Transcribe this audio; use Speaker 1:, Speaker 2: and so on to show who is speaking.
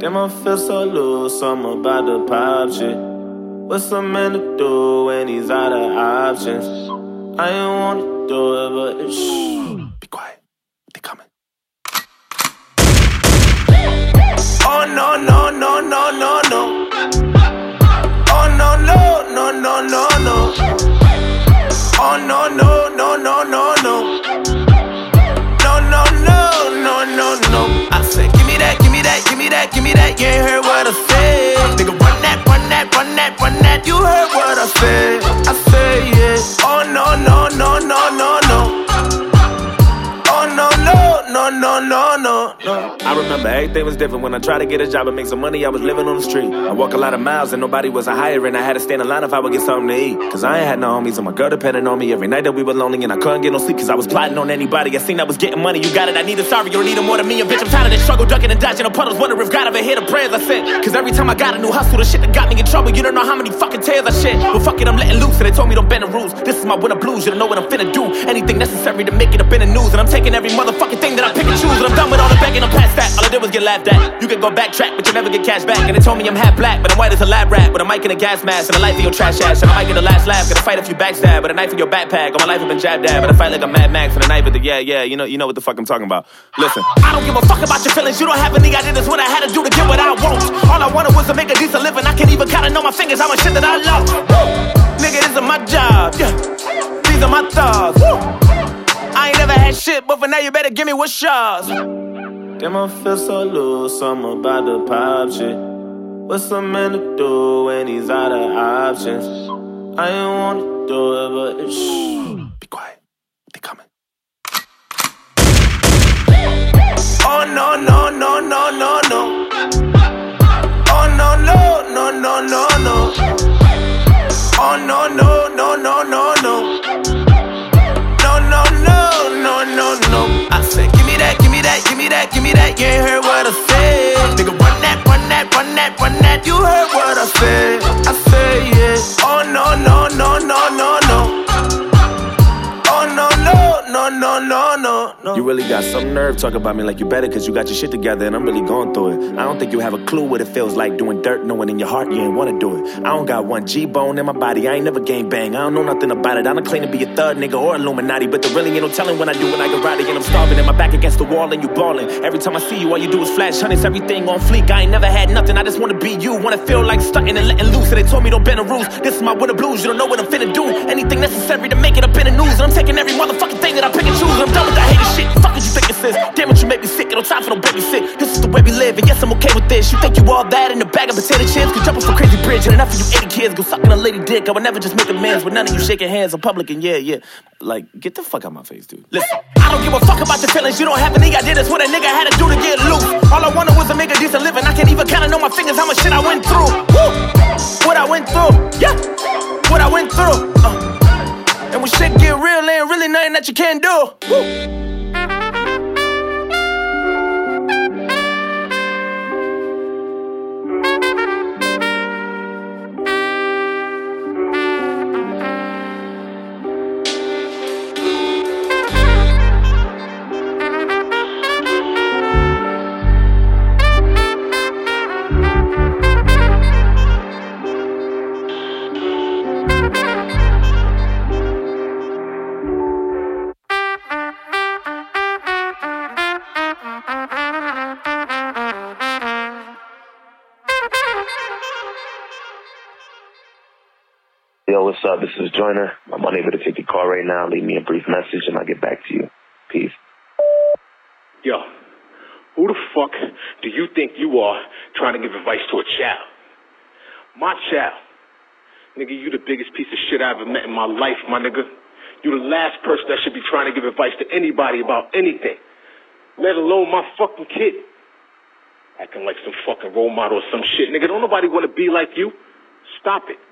Speaker 1: Damn, I feel so loose, I'm about to pop shit. What's a man to do when he's out of options? I ain't wanna do it, but shh, be quiet. They coming. Oh no no that, give me that. You ain't heard what I said. Nigga, run that, run that, run that, run that. You heard what I said. I said no no. I remember everything was different when I tried to get a job and make some money. I was living on the street. I walk a lot of miles and nobody was a hiring. I had to stand in line if I would get something to eat. Cause I ain't had no homies and my girl depended on me every night that we were lonely and I couldn't get no sleep cause I was plotting on anybody. I seen I was getting money. You got it. I need it. Sorry, you need it more than me. And bitch, I'm tired of this struggle, ducking and dodging the puddles. Wonder if God ever hear the prayers I sent. Cause every time I got a new hustle, the shit that got me in trouble. You don't know how many fucking tears I shed. But fuck it, I'm letting loose. And they told me don't bend the rules. This is my winter blues. You don't know what I'm finna do. Anything necessary to make it up in the news. And I'm taking every motherfucking thing that I pick and choose. I'm done with all the begging. I'm past that. All I did was get laughed at. You can go backtrack, but you never get cash back. And they told me I'm half black, but I'm white as a lab rat. With a mic and a gas mask and a life in your trash ass. And I might get the last laugh. Gonna fight if you backstab. With a knife in your backpack. All my life I've been jabbed at. But I fight like a Mad Max and a knife at the yeah, yeah. You know, you know what the fuck I'm talking about. Listen. I don't give a fuck about your feelings. You don't have any idea. What I had to do to get what I want. All I wanted was to make a decent living. I can't even kinda know my fingers how much shit that I love. Nigga, this is my job. Yeah. These are my thoughts. Woo! I ain't never had shit, but for now you better give me what's yours. Damn, I feel so loose, I'm about to pop shit. What's a man to do when he's out of options? I ain't wanna do it, but shh, be quiet. They coming. Oh no no no no no no. Heard what I said. I no. You really got some nerve talking about me like you better cause you got your shit together and I'm really going through it. I don't think you have a clue what it feels like doing dirt knowing in your heart you ain't wanna do it. I don't got one G bone in my body, I ain't never gang bang. I don't know nothing about it. I don't claim to be a thug nigga or Illuminati, but there really ain't no telling when I do when I get rowdy and I'm starving and my back against the wall and you ballin'. Every time I see you, all you do is flash hundreds, everything on fleek. I ain't never had nothing, I just wanna be you. Wanna feel like stunting and letting loose. And they told me don't bend the rules. This is my winter blues, you don't know what I'm finna do. Anything necessary to make it up in the news. And I'm taking every motherfucking No time for no baby sick. This is the way we live, and yes, I'm okay with this. You think you all that in a bag of potato chips? Could jump off a crazy bridge, and enough of you 80 kids go sucking a lady dick. I would never just make amends with none of you shaking hands in public, and yeah, yeah. Like, get the fuck out my face, dude. Listen, I don't give a fuck about your feelings. You don't have any idea. That's what a nigga had to do to get loose. All I wanted was to make a decent living. I can't even count on my fingers how much shit I went through.
Speaker 2: Yo, what's up? This is Joyner. I'm unable to take your call right now. Leave me a brief message and I'll get back to you. Peace.
Speaker 3: Yo, who the fuck do you think you are trying to give advice to a child? My child. Nigga, you the biggest piece of shit I ever met in my life, my nigga. You the last person that should be trying to give advice to anybody about anything. Let alone my fucking kid. Acting like some fucking role model or some shit. Nigga, don't nobody want to be like you. Stop it.